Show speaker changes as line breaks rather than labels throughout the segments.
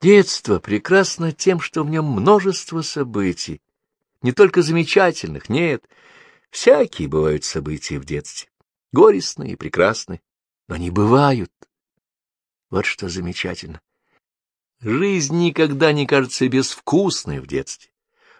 Детство прекрасно тем, что в нем множество событий. Не только замечательных, нет. Всякие бывают события в детстве. Горестные и прекрасные. Но они бывают. Вот что замечательно. Жизнь никогда не кажется безвкусной в детстве.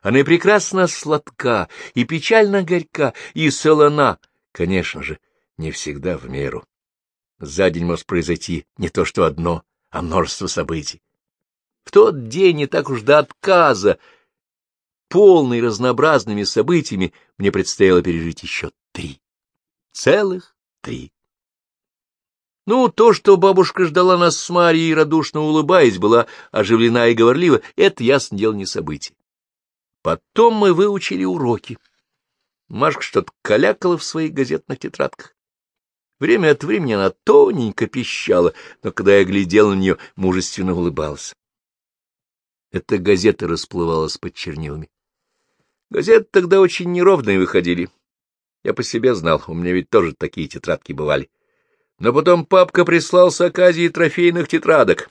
Она и прекрасно сладка, и печально горька, и солона, конечно же, не всегда в меру. За день может произойти не то что одно, а множество событий. В тот день не так уж до отказа, полный разнообразными событиями, мне предстояло пережить еще три. Целых три. Ну, то, что бабушка ждала нас с Марией, радушно улыбаясь, была оживлена и говорлива, это, ясно дело, не событие. Потом мы выучили уроки. Машка что-то калякала в своих газетных тетрадках. Время от времени она тоненько пищала, но когда я глядел на нее, мужественно улыбался. Эта газета расплывалась под чернилами. Газеты тогда очень неровные выходили. Я по себе знал, у меня ведь тоже такие тетрадки бывали. Но потом папка прислал с оказии трофейных тетрадок.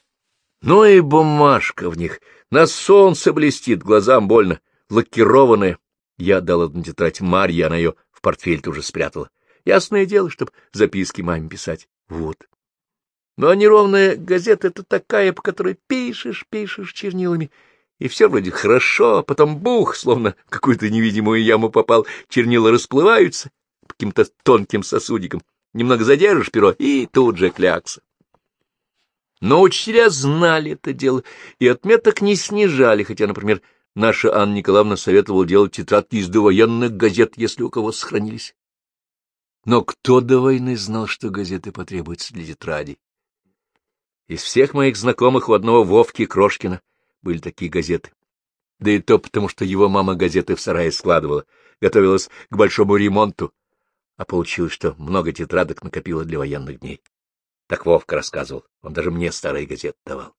Ну и бумажка в них, на солнце блестит, глазам больно, лакированная. Я дал одну тетрадь Марье, она ее в портфель тоже спрятала. Ясное дело, чтобы записки маме писать. Вот. Но неровная газета — это такая, по которой пишешь, пишешь чернилами, и все вроде хорошо, а потом бух, словно в какую-то невидимую яму попал, чернила расплываются каким-то тонким сосудиком. Немного задержишь перо, и тут же клякса. Но учителя знали это дело и отметок не снижали, хотя, например, наша Анна Николаевна советовала делать тетрадки из довоенных газет, если у кого сохранились. Но кто до войны знал, что газеты потребуются для тетради? Из всех моих знакомых у одного Вовки Крошкина были такие газеты. Да и то потому, что его мама газеты в сарае складывала, готовилась к большому ремонту, а получилось, что много тетрадок накопила для военных дней. Так Вовка рассказывал, он даже мне старые газеты давал.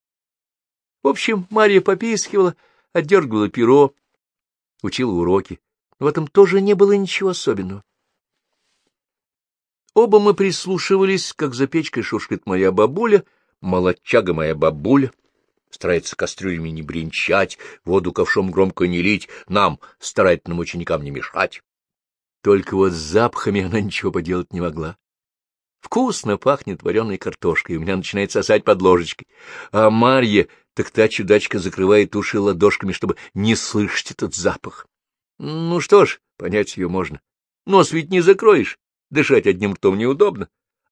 В общем, Мария попискивала, отдергивала перо, учила уроки. В этом тоже не было ничего особенного. Оба мы прислушивались, как за печкой шушкает моя бабуля, молодчага моя бабуля, старается кастрюлями не бренчать, воду ковшом громко не лить, нам, старательным ученикам, не мешать. Только вот с запахами она ничего поделать не могла. Вкусно пахнет вареной картошкой, у меня начинает сосать под ложечкой. А Марья, так та чудачка закрывает уши ладошками, чтобы не слышать этот запах. Ну что ж, понять ее можно. Нос ведь не закроешь, дышать одним ртом неудобно,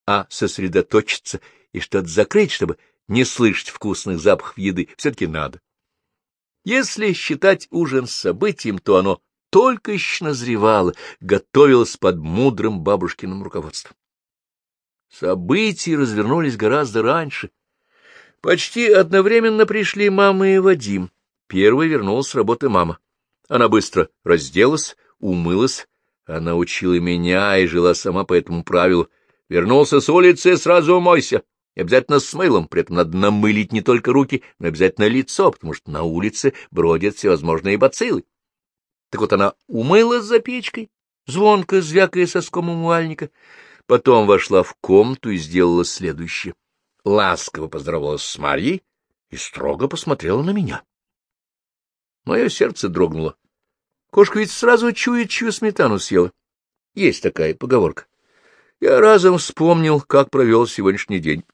а сосредоточиться и что-то закрыть, чтобы не слышать вкусных запахов еды, все-таки надо. Если считать ужин событием, то оно только еще назревало, готовилось под мудрым бабушкиным руководством. События развернулись гораздо раньше. Почти одновременно пришли мама и Вадим. Первой вернулась с работы мама. Она быстро разделась, умылась, она учила меня и жила сама по этому правилу. Вернулся с улицы, сразу умойся. И обязательно с мылом, при этом надо намылить не только руки, но обязательно лицо, потому что на улице бродят всевозможные бациллы. Так вот она умылась за печкой, звонко звякая соском умывальника, потом вошла в комнату и сделала следующее. Ласково поздоровалась с Марьей и строго посмотрела на меня. Мое сердце дрогнуло. Кошка ведь сразу чует, чью сметану съела. Есть такая поговорка. Я разом вспомнил, как провел сегодняшний день.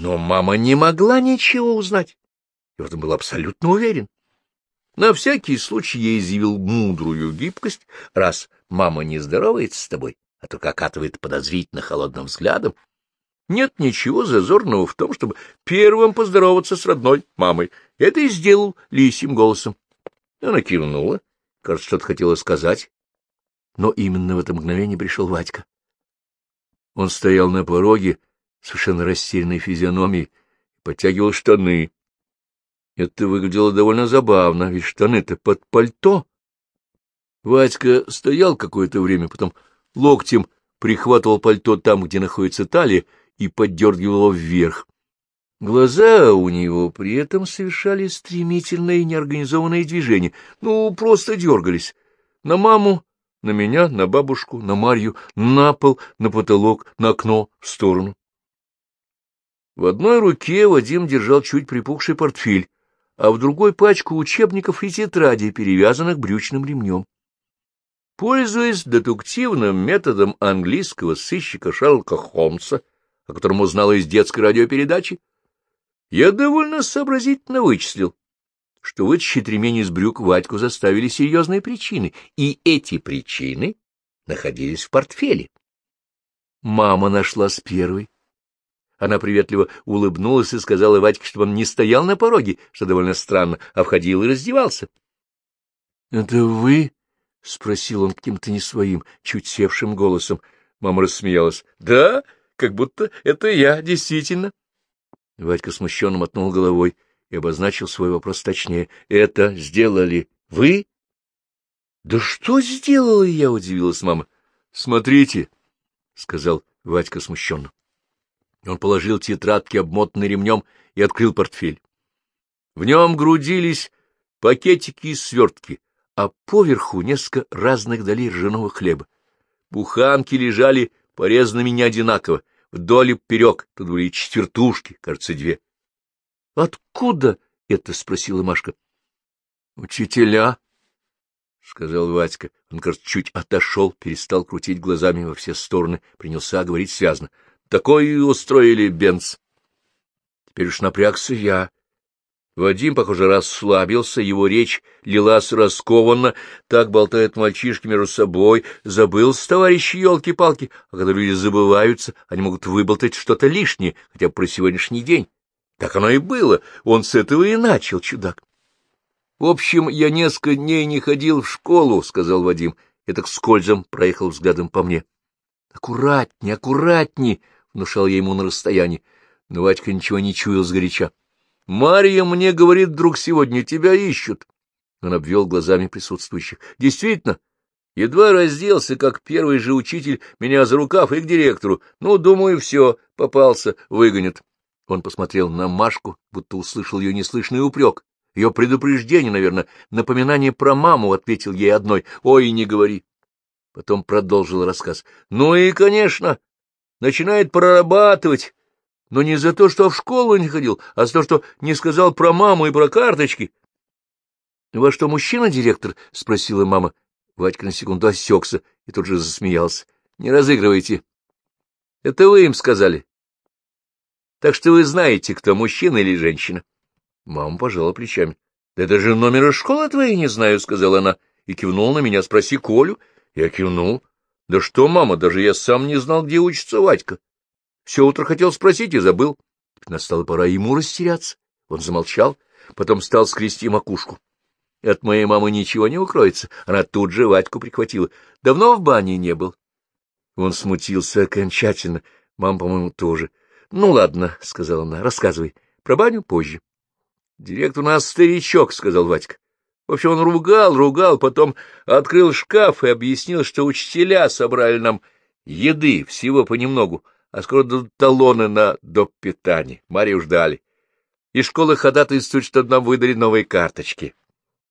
Но мама не могла ничего узнать. Я в этом был абсолютно уверен. На всякий случай я изъявил мудрую гибкость, раз мама не здоровается с тобой, а только окатывает подозрительно холодным взглядом. Нет ничего зазорного в том, чтобы первым поздороваться с родной мамой. Это и сделал лисьим голосом. Она кивнула, кажется, что-то хотела сказать. Но именно в это мгновение пришел Вадька. Он стоял на пороге, совершенно растерянной физиономией, подтягивал штаны. Это выглядело довольно забавно, ведь штаны-то под пальто. Вадька стоял какое-то время, потом локтем прихватывал пальто там, где находится талия, и поддергивал его вверх. Глаза у него при этом совершали стремительные неорганизованные движения, ну, просто дергались. На маму, на меня, на бабушку, на Марью, на пол, на потолок, на окно, в сторону. В одной руке Вадим держал чуть припухший портфель, а в другой пачку учебников и тетрадей, перевязанных брючным ремнем. Пользуясь дедуктивным методом английского сыщика Шерлока Холмса, о котором узнала из детской радиопередачи, я довольно сообразительно вычислил, что вытащить ремень из брюк Вадьку заставили серьезные причины, и эти причины находились в портфеле. Мама нашла с первой. Она приветливо улыбнулась и сказала Вадьке, чтобы он не стоял на пороге, что довольно странно, а входил и раздевался. — Это вы? — спросил он каким-то не своим, чуть севшим голосом. Мама рассмеялась. — Да, как будто это я, действительно. Вадька смущенно мотнул головой и обозначил свой вопрос точнее. — Это сделали вы? — Да что сделала я? — удивилась мама. — Смотрите, — сказал Вадька смущенно. Он положил тетрадки, обмотанные ремнем, и открыл портфель. В нем грудились пакетики и свертки, а поверху несколько разных долей ржаного хлеба. Буханки лежали порезанными не одинаково, вдоль и поперек, тут были четвертушки, кажется, две. — Откуда это? — спросила Машка. — Учителя, — сказал Вадька. Он, кажется, чуть отошел, перестал крутить глазами во все стороны, принялся говорить связно. — Такой устроили бенц. Теперь уж напрягся я. Вадим, похоже, расслабился, его речь лилась раскованно, так болтают мальчишки между собой, забылся товарищ елки-палки, а когда люди забываются, они могут выболтать что-то лишнее, хотя бы про сегодняшний день. Так оно и было, он с этого и начал, чудак. — В общем, я несколько дней не ходил в школу, — сказал Вадим, и так скользом проехал взглядом по мне. — Аккуратней, аккуратней, — внушал я ему на расстоянии, но Вадька ничего не чуял сгоряча. — Марья мне говорит, вдруг сегодня тебя ищут. Он обвел глазами присутствующих. — Действительно, едва разделся, как первый же учитель меня за рукав и к директору. Ну, думаю, все, попался, выгонят. Он посмотрел на Машку, будто услышал ее неслышный упрек. Ее предупреждение, наверное, напоминание про маму, — ответил ей одной. — Ой, не говори. Потом продолжил рассказ. — Ну и, конечно, начинает прорабатывать но не за то, что в школу не ходил, а за то, что не сказал про маму и про карточки. — Во что, мужчина, директор? — спросила мама. Вадька на секунду осекся и тут же засмеялся. — Не разыгрывайте. — Это вы им сказали. Так что вы знаете, кто мужчина или женщина. Мама пожала плечами. — Да это же номера школы твоей не знаю, — сказала она, и кивнула на меня. — Спроси Колю. Я кивнул. — Да что, мама, даже я сам не знал, где учится Вадька. Все утро хотел спросить и забыл. Настала пора ему растеряться. Он замолчал, потом стал скрести макушку. От моей мамы ничего не укроется. Она тут же Вадьку прихватила. Давно в бане не был. Он смутился окончательно. Мама, по-моему, тоже. — Ну, ладно, — сказала она, — рассказывай. Про баню позже. — Директор у нас старичок, — сказал Вадька. В общем, он ругал, ругал, потом открыл шкаф и объяснил, что учителя собрали нам еды, всего понемногу, а скоро дадут талоны на доп. питание. Марию ждали. И школы ходатайствуют, чтобы нам выдали новые карточки.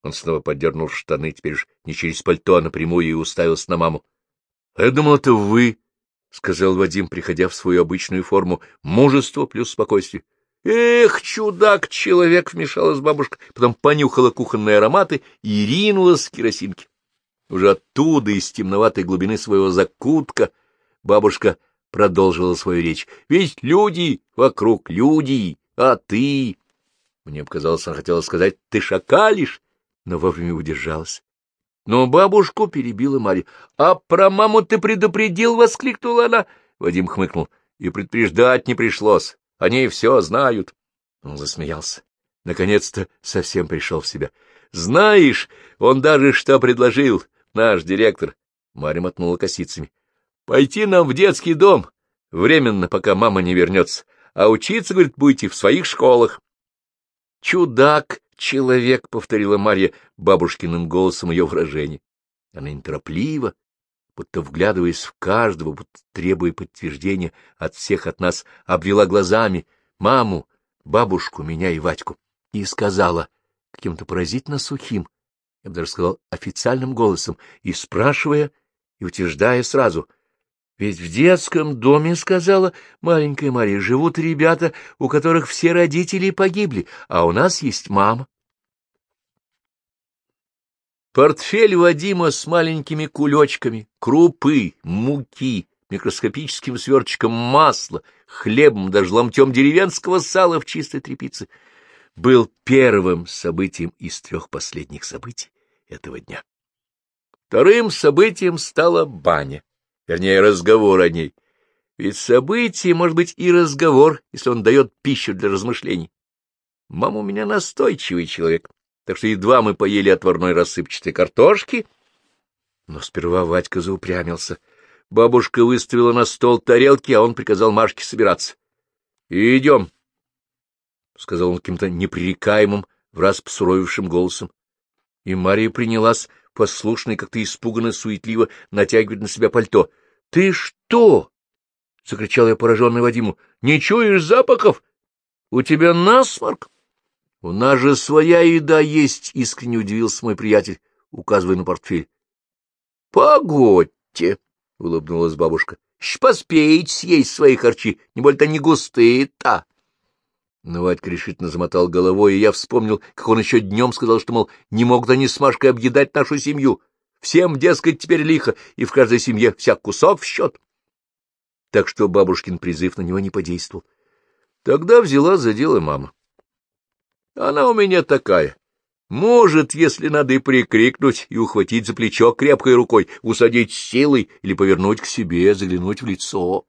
Он снова поддернул штаны, теперь уж не через пальто, а напрямую, и уставился на маму. — я думал, это вы, — сказал Вадим, приходя в свою обычную форму. — Мужество плюс спокойствие. — Эх, чудак, человек, — вмешалась бабушка, потом понюхала кухонные ароматы и ринулась к керосинке. Уже оттуда, из темноватой глубины своего закутка, бабушка продолжила свою речь. — Ведь люди вокруг, люди, а ты... Мне показалось, она хотела сказать «ты шакалишь», но вовремя удержалась. Но бабушку перебила Марья. — А про маму ты предупредил? — воскликнула она. Вадим хмыкнул. — И предупреждать не пришлось. Они все знают. Он засмеялся. Наконец-то совсем пришел в себя. — Знаешь, он даже что предложил, наш директор. Марья мотнула косицами. Пойти нам в детский дом, временно, пока мама не вернется, а учиться, говорит, будете в своих школах. Чудак, человек, — повторила Марья бабушкиным голосом ее выражение. Она неторопливо, будто вглядываясь в каждого, будто требуя подтверждения от всех от нас, обвела глазами маму, бабушку, меня и Ватьку, и сказала каким-то поразительно сухим, я бы даже сказал официальным голосом, и спрашивая, и утверждая сразу, ведь в детском доме, — сказала маленькая Мария, — живут ребята, у которых все родители погибли, а у нас есть мама. Портфель Вадима с маленькими кулечками, крупы, муки, микроскопическим сверточком масла, хлебом, даже ломтем деревенского сала в чистой тряпице, был первым событием из трех последних событий этого дня. Вторым событием стала баня, вернее, разговор о ней. Ведь событие может быть и разговор, если он дает пищу для размышлений. Мама у меня настойчивый человек, так что едва мы поели отварной рассыпчатой картошки, но сперва Вадька заупрямился. Бабушка выставила на стол тарелки, а он приказал Машке собираться. — Идем, — сказал он каким-то непререкаемым, враз посуровившим голосом. И Мария принялась, послушной, как-то испуганно, суетливо, натягивать на себя пальто. — Ты что? — закричал я пораженный Вадиму. — Не чуешь запахов? У тебя насморк? — У нас же своя еда есть, — искренне удивился мой приятель, указывая на портфель. — Погодьте, — улыбнулась бабушка. — Поспеете съесть свои харчи, не более-то не густые-то. Но Вадька решительно замотал головой, и я вспомнил, как он еще днем сказал, что, мол, не мог да не с Машкой объедать нашу семью. Всем, дескать, теперь лихо, и в каждой семье всяк кусок в счет. Так что бабушкин призыв на него не подействовал. Тогда взяла за дело мама. Она у меня такая. Может, если надо и прикрикнуть, и ухватить за плечо крепкой рукой, усадить силой или повернуть к себе, заглянуть в лицо.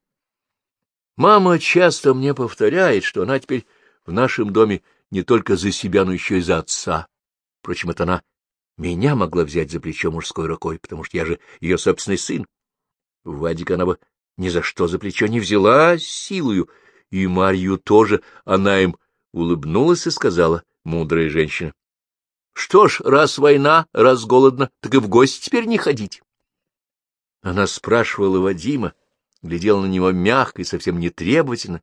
Мама часто мне повторяет, что она теперь в нашем доме не только за себя, но еще и за отца. Впрочем, это она меня могла взять за плечо мужской рукой, потому что я же ее собственный сын. Вадика она бы ни за что за плечо не взяла силою, и Марью тоже она им улыбнулась и сказала, мудрая женщина. — Что ж, раз война, раз голодно, так и в гости теперь не ходить. Она спрашивала Вадима, глядела на него мягко и совсем не требовательно,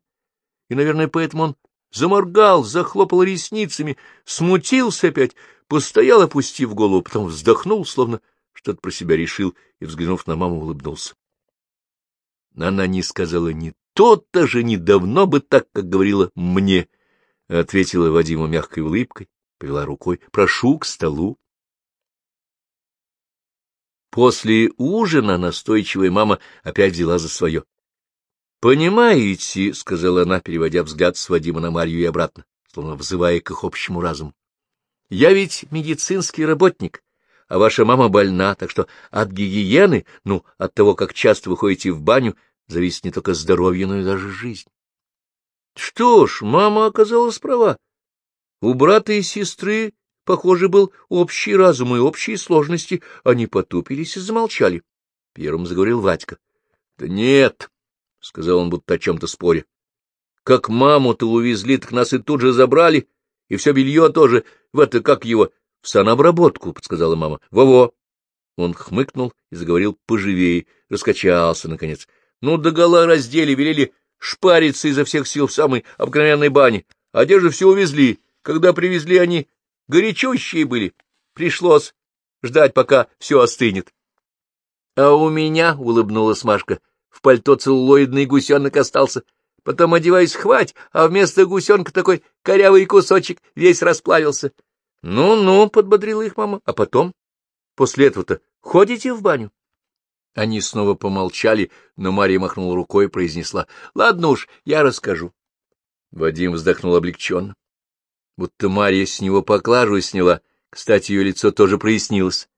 и, наверное, поэтому он заморгал, захлопал ресницами, смутился опять, постоял, опустив голову, потом вздохнул, словно что-то про себя решил, и, взглянув на маму, улыбнулся. Она не сказала ни то-то же недавно бы так, как говорила мне, — ответила Вадиму мягкой улыбкой, повела рукой. — Прошу к столу. После ужина настойчивая мама опять взяла за свое. «Понимаете, — сказала она, переводя взгляд с Вадима на Марью и обратно, словно взывая к их общему разуму, — я ведь медицинский работник, а ваша мама больна, так что от гигиены, ну, от того, как часто вы ходите в баню, зависит не только здоровье, но и даже жизнь. Что ж, мама оказалась права. У брата и сестры, похоже, был общий разум и общие сложности. Они потупились и замолчали. Первым заговорил Вадька. — Да нет, — сказал он, будто о чем-то споре. — Как маму-то увезли, так нас и тут же забрали, и все белье тоже, в это, как его, в санобработку, — подсказала мама. Во — Во-во. Он хмыкнул и заговорил поживее, раскачался, наконец. — Ну, догола раздели, велели шпариться изо всех сил в самой обыкновенной бане. Одежду все увезли. Когда привезли, они горячущие были. Пришлось ждать, пока все остынет. — А у меня, — улыбнулась Машка, в пальто целлулоидный гусенок остался. Потом одеваюсь хвать, а вместо гусенка такой корявый кусочек весь расплавился. Ну — подбодрила их мама. — А потом? После этого-то ходите в баню? Они снова помолчали, но Мария махнула рукой и произнесла. — Ладно уж, я расскажу. Вадим вздохнул облегченно. Будто Мария с него поклажу сняла. Кстати, ее лицо тоже прояснилось.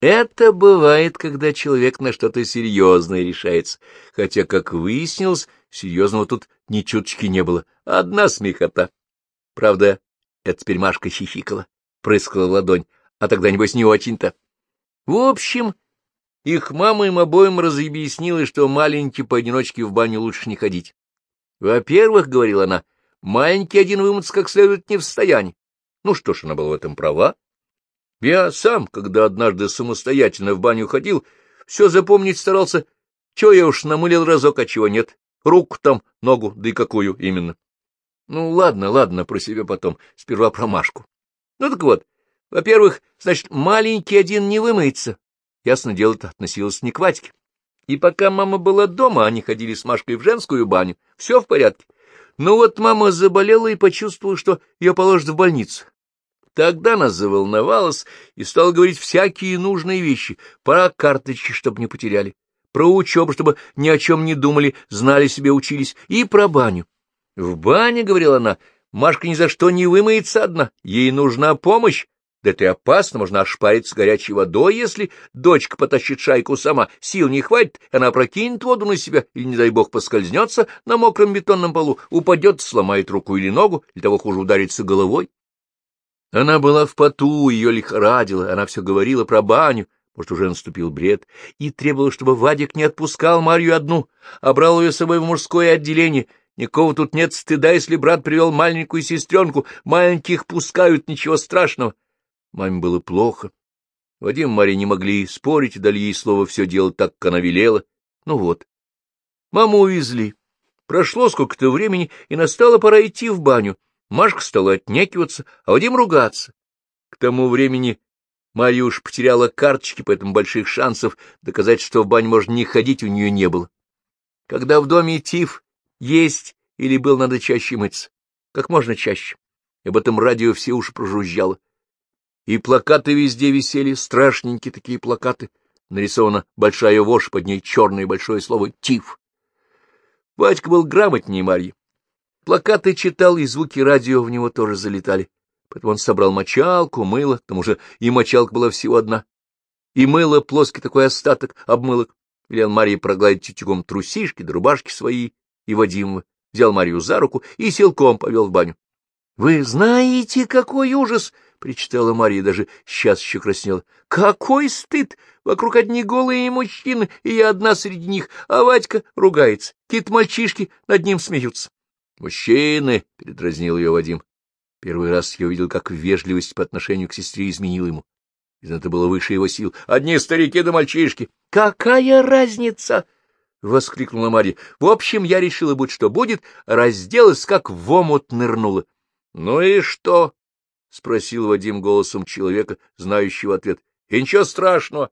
Это бывает, когда человек на что-то серьезное решается, хотя, как выяснилось, серьезного тут ни чуточки не было, одна смехота. Правда, это теперь Машка хихикала, прыскала ладонь, а тогда, небось, не очень-то. В общем, их мама им обоим разъяснила, что маленький поодиночке в баню лучше не ходить. Во-первых, — говорила она, — маленький один вымыться как следует не в состоянии. Ну что ж, она была в этом права. Я сам, когда однажды самостоятельно в баню ходил, все запомнить старался, чего я уж намылил разок, а чего нет. Руку там, ногу, да и какую именно. Ну, ладно, ладно, про себя потом, сперва про Машку. Ну так вот, во-первых, значит, маленький один не вымоется. Ясно дело, это относилось не к Вадьке. И пока мама была дома, они ходили с Машкой в женскую баню, все в порядке. Но вот мама заболела и почувствовала, что ее положат в больницу. Тогда она заволновалась и стала говорить всякие нужные вещи, про карточки, чтобы не потеряли, про учебу, чтобы ни о чем не думали, знали себе, учились, и про баню. В бане, — говорила она, — Машка ни за что не вымоется одна, ей нужна помощь, да это и опасно, можно ошпариться горячей водой, если дочка потащит шайку сама, сил не хватит, она прокинет воду на себя или, не дай бог, поскользнется на мокром бетонном полу, упадет, сломает руку или ногу, или того хуже ударится головой. Она была в поту, ее лихорадило, она все говорила про баню, может, уже наступил бред, и требовала, чтобы Вадик не отпускал Марью одну, а брал ее с собой в мужское отделение. Никого тут нет стыда, если брат привел маленькую сестренку, маленьких пускают, ничего страшного. Маме было плохо. Вадим и Марья не могли спорить, дали ей слово все делать так, как она велела. Ну вот. Маму увезли. Прошло сколько-то времени, и настала пора идти в баню. Машка стала отнекиваться, а Вадим ругаться. К тому времени Марья уж потеряла карточки, поэтому больших шансов доказать, что в баню можно не ходить, у нее не было. Когда в доме тиф есть или был, надо чаще мыться. Как можно чаще. Об этом радио все уши прожужжало. И плакаты везде висели, страшненькие такие плакаты. Нарисована большая вошь, под ней черное большое слово «тиф». Батька был грамотнее Марьи. Плакаты читал, и звуки радио в него тоже залетали. Поэтому он собрал мочалку, мыло, к тому же и мочалка была всего одна. И мыло, плоский такой остаток, обмылок. Велел Марье прогладить утюгом трусишки да рубашки свои и Вадимова. Взял Марью за руку и силком повел в баню. — Вы знаете, какой ужас! — причитала Марья, даже сейчас еще краснела. — Какой стыд! Вокруг одни голые мужчины, и я одна среди них, а Вадька ругается. Какие-то мальчишки над ним смеются. — Мужчины! — передразнил ее Вадим. Первый раз я увидел, как вежливость по отношению к сестре изменила ему. И это было выше его сил. Одни старики да мальчишки. — Какая разница? — воскликнула Марья. — В общем, я решила, будь что будет, разделась, как в омут нырнула. — Ну и что? — спросил Вадим голосом человека, знающего ответ. — И ничего страшного.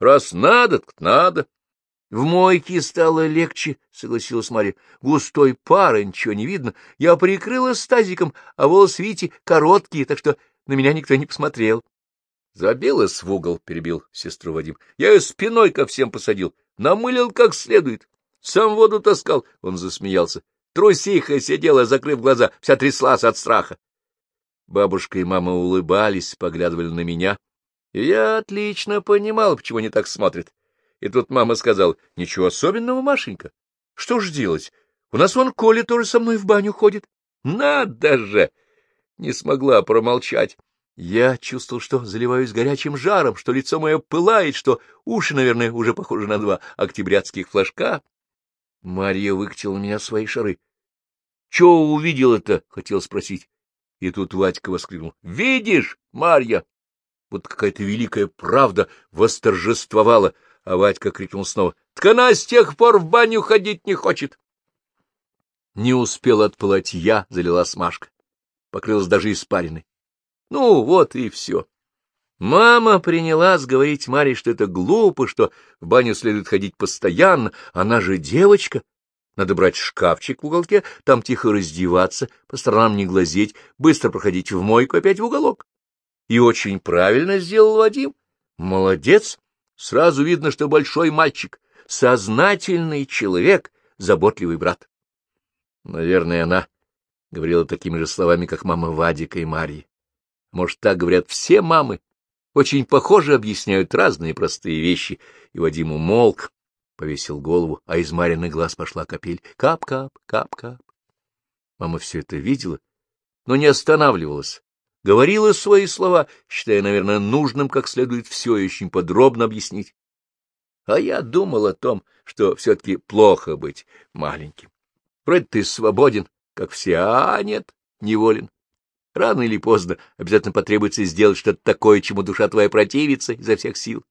Раз надо, так надо. — В мойке стало легче, — согласилась Марья. — Густой пар, ничего не видно. Я прикрыла стазиком, а волосы, видите, короткие, так что на меня никто не посмотрел. — Забилась в угол, — перебил сестру Вадим. — Я ее спиной ко всем посадил, намылил как следует. Сам воду таскал, — он засмеялся. Трусиха сидела, закрыв глаза, вся тряслась от страха. Бабушка и мама улыбались, поглядывали на меня, и я отлично понимал, почему они так смотрят. И тут мама сказала, — Ничего особенного, Машенька. Что ж делать? У нас вон Коля тоже со мной в баню ходит. Надо же! Не смогла промолчать. Я чувствовал, что заливаюсь горячим жаром, что лицо мое пылает, что уши, наверное, уже похожи на два октябрятских флажка. Марья выкатила меня свои шары. — Чего увидел-то? — хотел спросить. И тут Вадька воскликнул. — Видишь, Марья? Вот какая-то великая правда восторжествовала, а Вадька крикнул снова. — Так она с тех пор в баню ходить не хочет. Не успела отпылать я, залила смашка. Покрылась даже испариной. Ну, вот и все. Мама принялась говорить Маре, что это глупо, что в баню следует ходить постоянно, она же девочка, надо брать шкафчик в уголке, там тихо раздеваться, по сторонам не глазеть, быстро проходить в мойку, опять в уголок. И очень правильно сделал Вадим. Молодец. Сразу видно, что большой мальчик, сознательный человек, заботливый брат. Наверное, она говорила такими же словами, как мама Вадика и Марьи. Может, так говорят все мамы. Очень похоже объясняют разные простые вещи. И Вадим умолк, повесил голову, а из Марины глаз пошла капель. Кап-кап, кап-кап. Мама все это видела, но не останавливалась. Говорила свои слова, считая, наверное, нужным как следует все очень подробно объяснить. А я думал о том, что все-таки плохо быть маленьким. Вроде ты свободен, как все, а нет, неволен. Рано или поздно обязательно потребуется сделать что-то такое, чему душа твоя противится изо всех сил.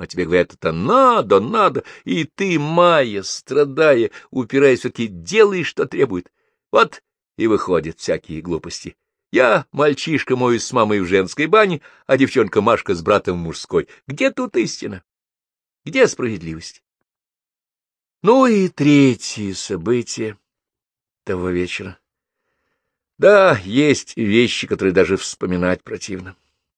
Но тебе говорят, это надо, надо, и ты, Майя, страдая, упираясь, все-таки делаешь, что требует. Вот и выходят всякие глупости. Я, мальчишка, моюсь с мамой в женской бане, а девчонка Машка с братом в мужской. Где тут истина? Где справедливость? Ну и третье событие того вечера. Да, есть вещи, которые даже вспоминать противно.